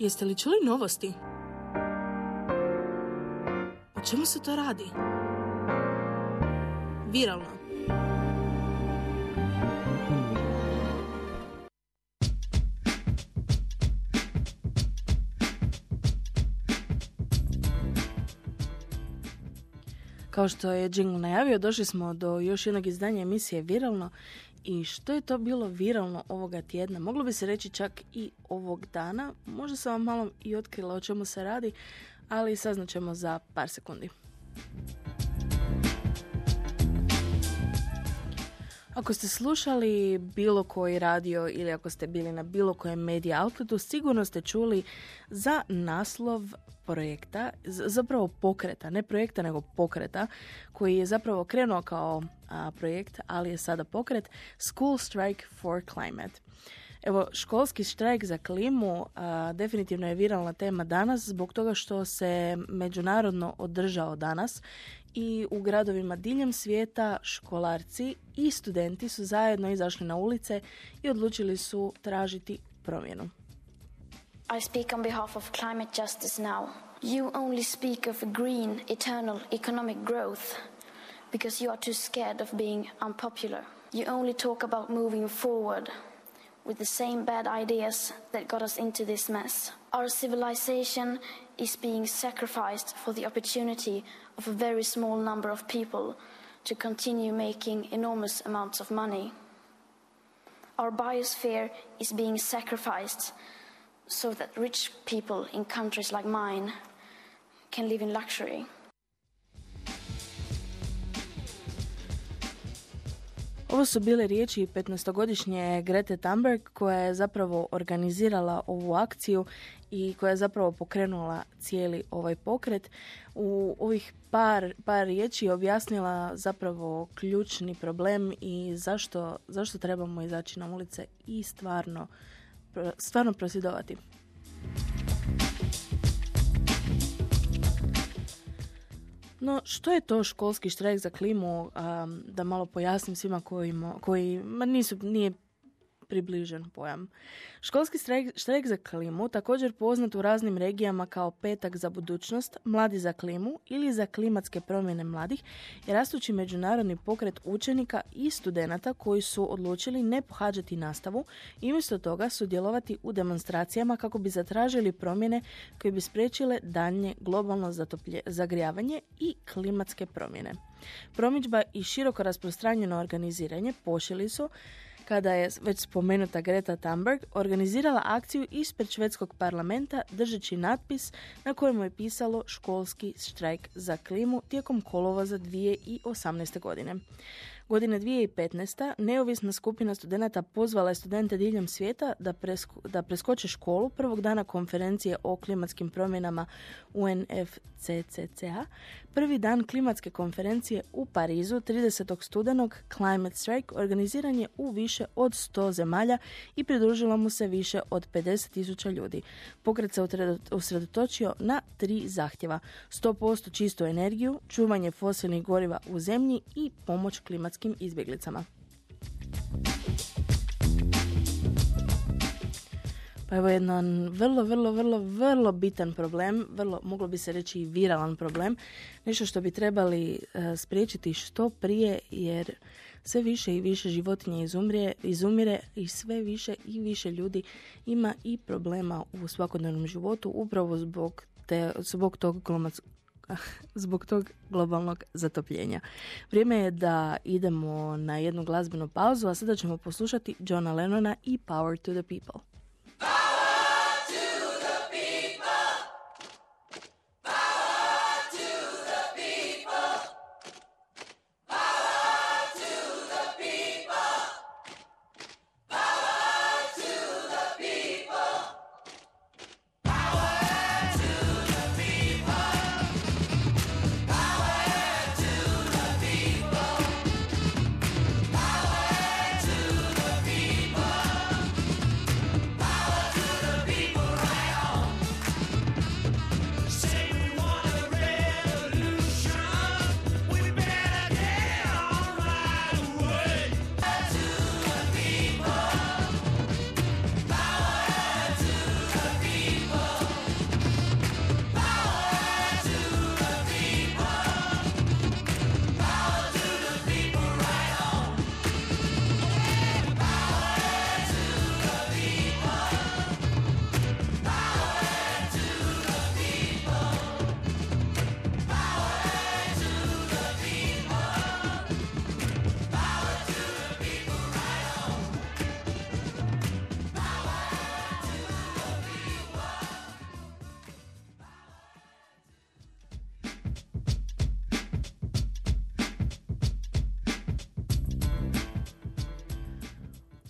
Jeste li čuli novosti? O čemu se to radi? Viralno. Kao što je Jingle najavio, došli smo do još jednog izdanja emisije Viralno i što je to bilo viralno ovoga tjedna? Moglo bi se reći čak i ovog dana. Možda sam vam malo i otkrila o čemu se radi, ali saznaćemo za par sekundi. Ako ste slušali bilo koji radio ili ako ste bili na bilo kojem medija outletu, sigurno ste čuli za naslov projekta, zapravo pokreta, ne projekta nego pokreta, koji je zapravo krenuo kao projekt, ali je sada pokret School Strike for Climate. Evo, školski štrajk za klimu definitivno je viralna tema danas zbog toga što se međunarodno održao danas i u gradovima diljem svijeta školarci i studenti su zajedno izašli na ulice i odlučili su tražiti promjenu. I speak on behalf of climate justice now. You only speak of green, eternal economic growth because you are too scared of being unpopular. You only talk about moving forward with the same bad ideas that got us into this mess. Our civilization is being sacrificed for the opportunity of a very small number of people to continue making enormous amounts of money. Our biosphere is being sacrificed so that rich people in countries like mine can live in luxury. Ovo su bile riječi 15-godišnje Grete Thunberg koja je zapravo organizirala ovu akciju i koja je zapravo pokrenula cijeli ovaj pokret. U ovih par, par riječi objasnila zapravo ključni problem i zašto, zašto trebamo izaći na ulice i stvarno, stvarno prosvjedovati. No, što je to školski štrajk za klimu? da malo pojasnim svima koji, koji nisu, nije približen pojam. Školski štrajk, za klimu, također poznat u raznim regijama kao petak za budućnost, mladi za klimu ili za klimatske promjene mladih, je rastući međunarodni pokret učenika i studenata koji su odlučili ne pohađati nastavu i umjesto toga sudjelovati u demonstracijama kako bi zatražili promjene koje bi spriječile daljnje globalno zagrijavanje i klimatske promjene. Promičba i široko rasprostranjeno organiziranje pošili su kada je već spomenuta Greta Thunberg organizirala akciju ispred švedskog parlamenta držeći natpis na kojemu je pisalo školski štrajk za klimu tijekom kolova za 2018. godine. Godine 2015. neovisna skupina studenata pozvala je studente diljem svijeta da, da preskoče školu prvog dana konferencije o klimatskim promjenama UNFCCC-a. Prvi dan klimatske konferencije u Parizu 30. studenog Climate Strike organiziran je u više od 100 zemalja i pridružilo mu se više od 50.000 ljudi. Pokret se usredotočio na tri zahtjeva. 100% čistu energiju, čuvanje fosilnih goriva u zemlji i pomoć klimatskim izbjeglicama. Pa evo jedan vrlo, vrlo, vrlo, vrlo bitan problem, vrlo, moglo bi se reći i viralan problem, nešto što bi trebali uh, spriječiti što prije jer sve više i više životinje izumrije, izumire i sve više i više ljudi ima i problema u svakodnevnom životu upravo zbog, te, zbog tog zbog tog globalnog zatopljenja. Vrijeme je da idemo na jednu glazbenu pauzu, a sada ćemo poslušati Johna Lennona i Power to the People.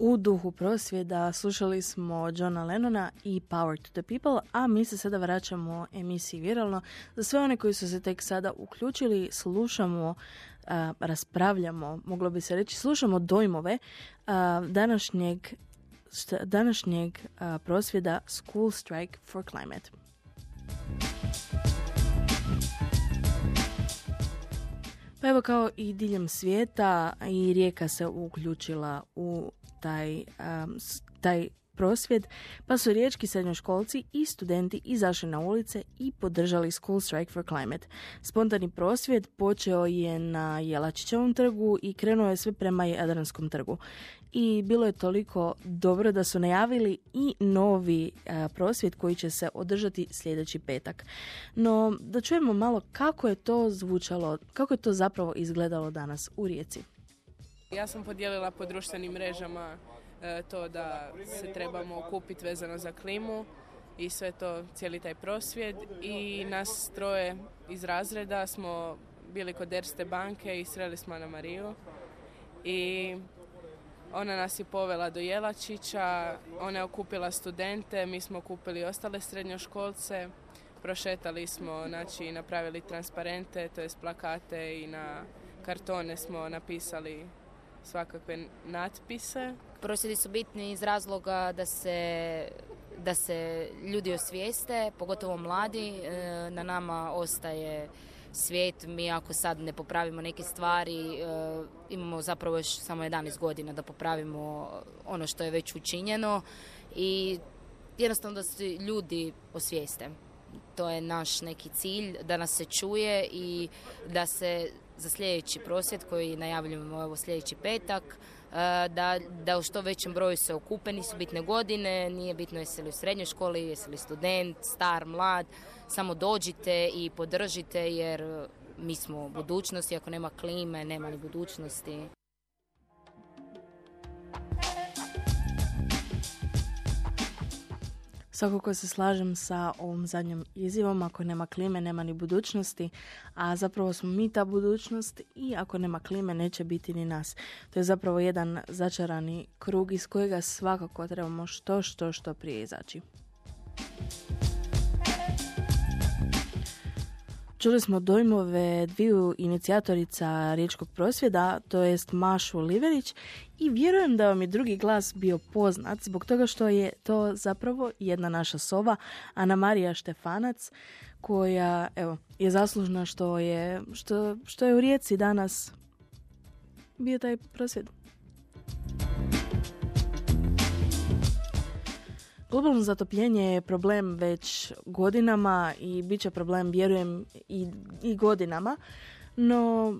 U duhu prosvjeda slušali smo Johna Lennona i Power to the People, a mi se sada vraćamo emisiji Viralno. Za sve one koji su se tek sada uključili, slušamo, raspravljamo, moglo bi se reći, slušamo dojmove današnjeg, današnjeg prosvjeda School Strike for Climate. Pa evo kao i diljem svijeta i Rijeka se uključila u taj, um, taj prosvjed, pa su riječki srednjoškolci i studenti izašli na ulice i podržali School Strike for Climate. Spontani prosvjed počeo je na Jelačićevom trgu i krenuo je sve prema Jadranskom trgu. I bilo je toliko dobro da su najavili i novi prosvjed koji će se održati sljedeći petak. No, da čujemo malo kako je to zvučalo, kako je to zapravo izgledalo danas u Rijeci. Ja sam podijelila po društvenim mrežama e, to da se trebamo okupiti vezano za klimu i sve to, cijeli taj prosvjed i nas troje iz razreda smo bili kod Erste banke i sreli smo na Mariju i ona nas je povela do Jelačića, ona je okupila studente, mi smo okupili ostale srednjoškolce, prošetali smo, znači napravili transparente, to jest plakate i na kartone smo napisali svakakve natpise. Prosvjedi su bitni iz razloga da se, da se ljudi osvijeste, pogotovo mladi. E, na nama ostaje svijet. Mi ako sad ne popravimo neke stvari, e, imamo zapravo još samo 11 godina da popravimo ono što je već učinjeno i jednostavno da se ljudi osvijeste. To je naš neki cilj, da nas se čuje i da se za sljedeći prosvjed koji najavljujemo evo sljedeći petak, e, da, da u što većem broju se okupe, nisu bitne godine, nije bitno jesi li u srednjoj školi, jesi li student, star, mlad, samo dođite i podržite jer mi smo budućnost i ako nema klime, nema ni budućnosti. Svakako se slažem sa ovom zadnjom izjavom, ako nema klime nema ni budućnosti, a zapravo smo mi ta budućnost i ako nema klime neće biti ni nas. To je zapravo jedan začarani krug iz kojega svakako trebamo što što što prije izaći. Čuli smo dojmove dviju inicijatorica Riječkog prosvjeda, to jest Mašu Liverić i vjerujem da vam je drugi glas bio poznat zbog toga što je to zapravo jedna naša sova, Ana Marija Štefanac, koja evo, je zaslužna što je, što, što je u Rijeci danas bio taj prosvjed. Globalno zatopljenje je problem već godinama i bit će problem, vjerujem, i, i godinama, no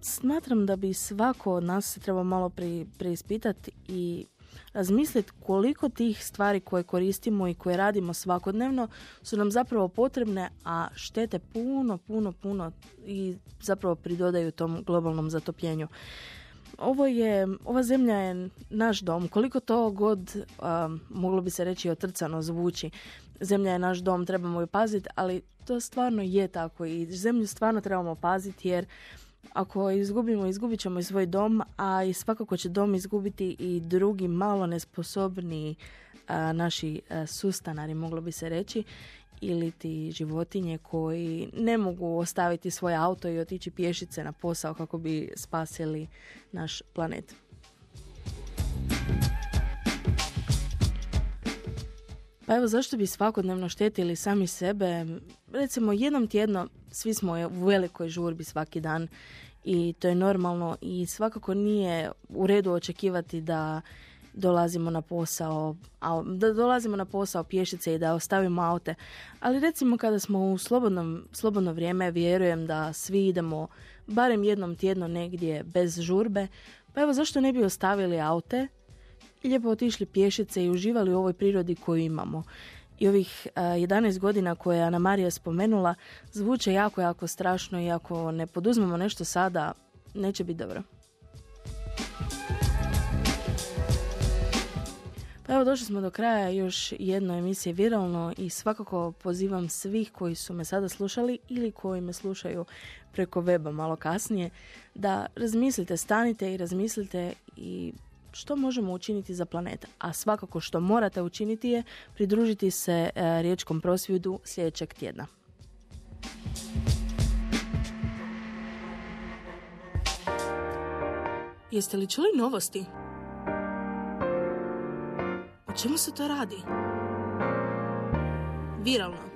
smatram da bi svako od nas se trebao malo pri, preispitati i razmisliti koliko tih stvari koje koristimo i koje radimo svakodnevno su nam zapravo potrebne, a štete puno, puno, puno i zapravo pridodaju tom globalnom zatopljenju ovo je, ova zemlja je naš dom. Koliko to god moglo bi se reći otrcano zvuči. Zemlja je naš dom, trebamo ju paziti, ali to stvarno je tako i zemlju stvarno trebamo paziti jer ako izgubimo, izgubit ćemo i svoj dom, a i svakako će dom izgubiti i drugi malo nesposobni naši sustanari, moglo bi se reći ili ti životinje koji ne mogu ostaviti svoj auto i otići pješice na posao kako bi spasili naš planet. Pa evo zašto bi svakodnevno štetili sami sebe? Recimo jednom tjedno svi smo u velikoj žurbi svaki dan i to je normalno i svakako nije u redu očekivati da dolazimo na posao, da dolazimo na posao pješice i da ostavimo aute. Ali recimo kada smo u slobodnom, slobodno vrijeme, vjerujem da svi idemo barem jednom tjedno negdje bez žurbe, pa evo zašto ne bi ostavili aute i lijepo otišli pješice i uživali u ovoj prirodi koju imamo. I ovih 11 godina koje je Ana Marija spomenula zvuče jako, jako strašno i ako ne poduzmemo nešto sada, neće biti dobro. Pa evo došli smo do kraja još jedne emisije Viralno i svakako pozivam svih koji su me sada slušali ili koji me slušaju preko weba malo kasnije da razmislite, stanite i razmislite i što možemo učiniti za planet. A svakako što morate učiniti je pridružiti se e, riječkom prosvjedu sljedećeg tjedna. Jeste li čuli novosti? Čemu se to radi? Viralno.